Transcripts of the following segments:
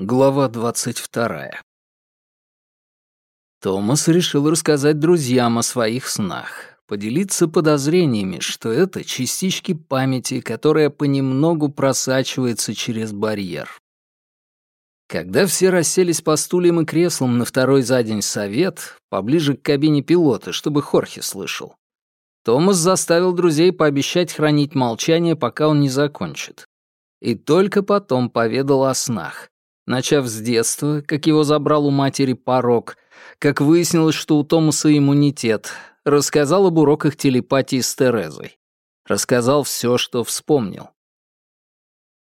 Глава двадцать вторая. Томас решил рассказать друзьям о своих снах, поделиться подозрениями, что это частички памяти, которая понемногу просачивается через барьер. Когда все расселись по стульям и креслам на второй за день совет, поближе к кабине пилота, чтобы Хорхе слышал, Томас заставил друзей пообещать хранить молчание, пока он не закончит. И только потом поведал о снах, начав с детства, как его забрал у матери порог, как выяснилось, что у Томаса иммунитет, рассказал об уроках телепатии с Терезой. Рассказал все, что вспомнил.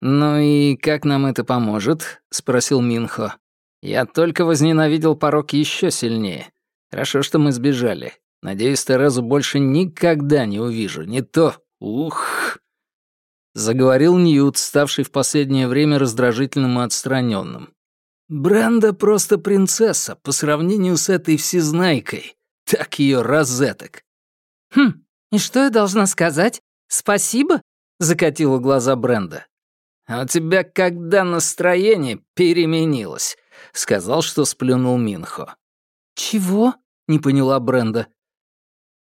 «Ну и как нам это поможет?» — спросил Минхо. «Я только возненавидел порог еще сильнее. Хорошо, что мы сбежали. Надеюсь, Терезу больше никогда не увижу. Не то... Ух!» Заговорил Ньют, ставший в последнее время раздражительным и отстраненным. Бренда просто принцесса по сравнению с этой всезнайкой. Так ее розеток. Хм, и что я должна сказать? Спасибо? Закатила глаза Бренда. А у тебя когда настроение переменилось? Сказал, что сплюнул Минхо. Чего? Не поняла Бренда.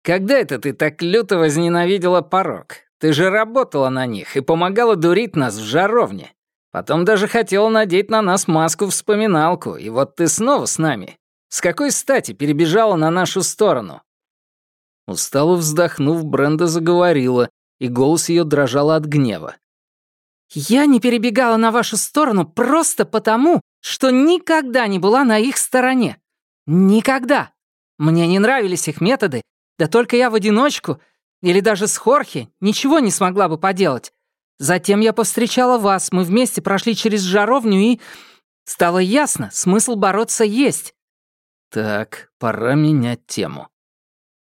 Когда это ты так люто возненавидела порог? Ты же работала на них и помогала дурить нас в жаровне. Потом даже хотела надеть на нас маску-вспоминалку, и вот ты снова с нами. С какой стати перебежала на нашу сторону?» Устало вздохнув, Бренда заговорила, и голос ее дрожал от гнева. «Я не перебегала на вашу сторону просто потому, что никогда не была на их стороне. Никогда. Мне не нравились их методы, да только я в одиночку или даже с Хорхе ничего не смогла бы поделать. Затем я повстречала вас, мы вместе прошли через жаровню и... Стало ясно, смысл бороться есть. Так, пора менять тему.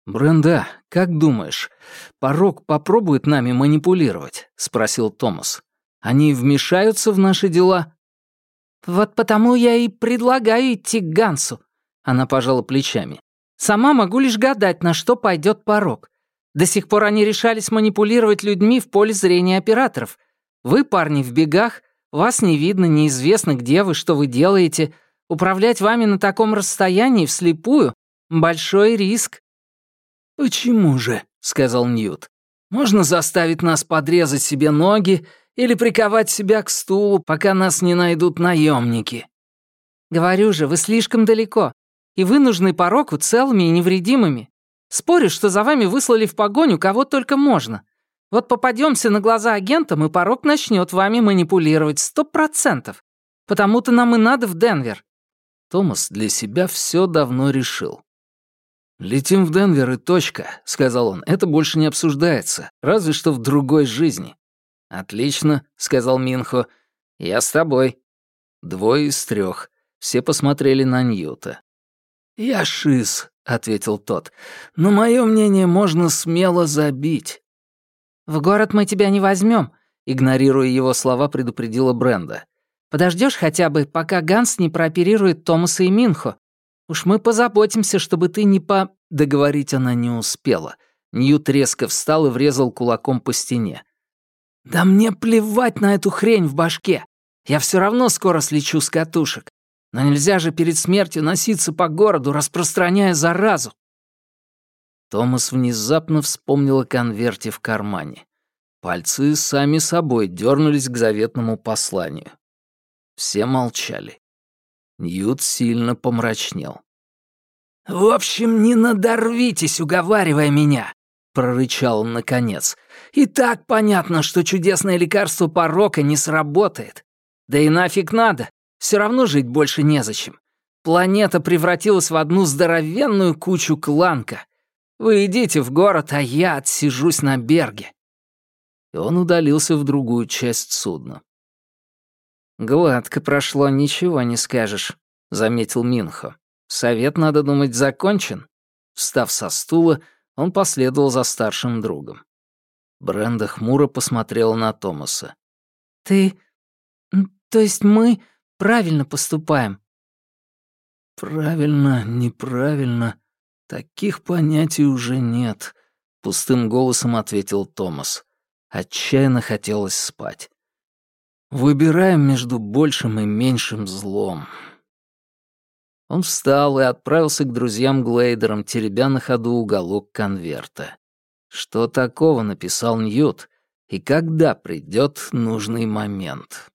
«Бренда, как думаешь, порог попробует нами манипулировать?» — спросил Томас. «Они вмешаются в наши дела?» «Вот потому я и предлагаю идти к Гансу», — она пожала плечами. «Сама могу лишь гадать, на что пойдет порог. До сих пор они решались манипулировать людьми в поле зрения операторов. Вы, парни, в бегах, вас не видно, неизвестно, где вы, что вы делаете. Управлять вами на таком расстоянии вслепую — большой риск». «Почему же?» — сказал Ньют. «Можно заставить нас подрезать себе ноги или приковать себя к стулу, пока нас не найдут наемники». «Говорю же, вы слишком далеко, и вы нужны пороку целыми и невредимыми. Спорю, что за вами выслали в погоню кого только можно. Вот попадемся на глаза агентам, и порог начнет вами манипулировать сто процентов. Потому-то нам и надо в Денвер». Томас для себя все давно решил. «Летим в Денвер и точка», — сказал он. «Это больше не обсуждается, разве что в другой жизни». «Отлично», — сказал Минхо. «Я с тобой». Двое из трех. Все посмотрели на Ньюта. «Я шиз», — ответил тот. «Но мое мнение можно смело забить». «В город мы тебя не возьмем», — игнорируя его слова, предупредила Бренда. Подождешь хотя бы, пока Ганс не прооперирует Томаса и Минхо. Уж мы позаботимся, чтобы ты не по...» Договорить она не успела. Ньют резко встал и врезал кулаком по стене. «Да мне плевать на эту хрень в башке. Я все равно скоро слечу с катушек. Но нельзя же перед смертью носиться по городу, распространяя заразу. Томас внезапно вспомнил о конверте в кармане. Пальцы сами собой дернулись к заветному посланию. Все молчали. Ньют сильно помрачнел. «В общем, не надорвитесь, уговаривая меня», — прорычал он наконец. «И так понятно, что чудесное лекарство порока не сработает. Да и нафиг надо. Все равно жить больше незачем. Планета превратилась в одну здоровенную кучу кланка. Вы идите в город, а я отсижусь на берге». И он удалился в другую часть судна. «Гладко прошло, ничего не скажешь», — заметил Минхо. «Совет, надо думать, закончен». Встав со стула, он последовал за старшим другом. Бренда хмуро посмотрела на Томаса. «Ты... то есть мы правильно поступаем». «Правильно, неправильно. Таких понятий уже нет», — пустым голосом ответил Томас. Отчаянно хотелось спать. Выбираем между большим и меньшим злом. Он встал и отправился к друзьям Глейдерам, теребя на ходу уголок конверта. Что такого написал Ньют, и когда придет нужный момент?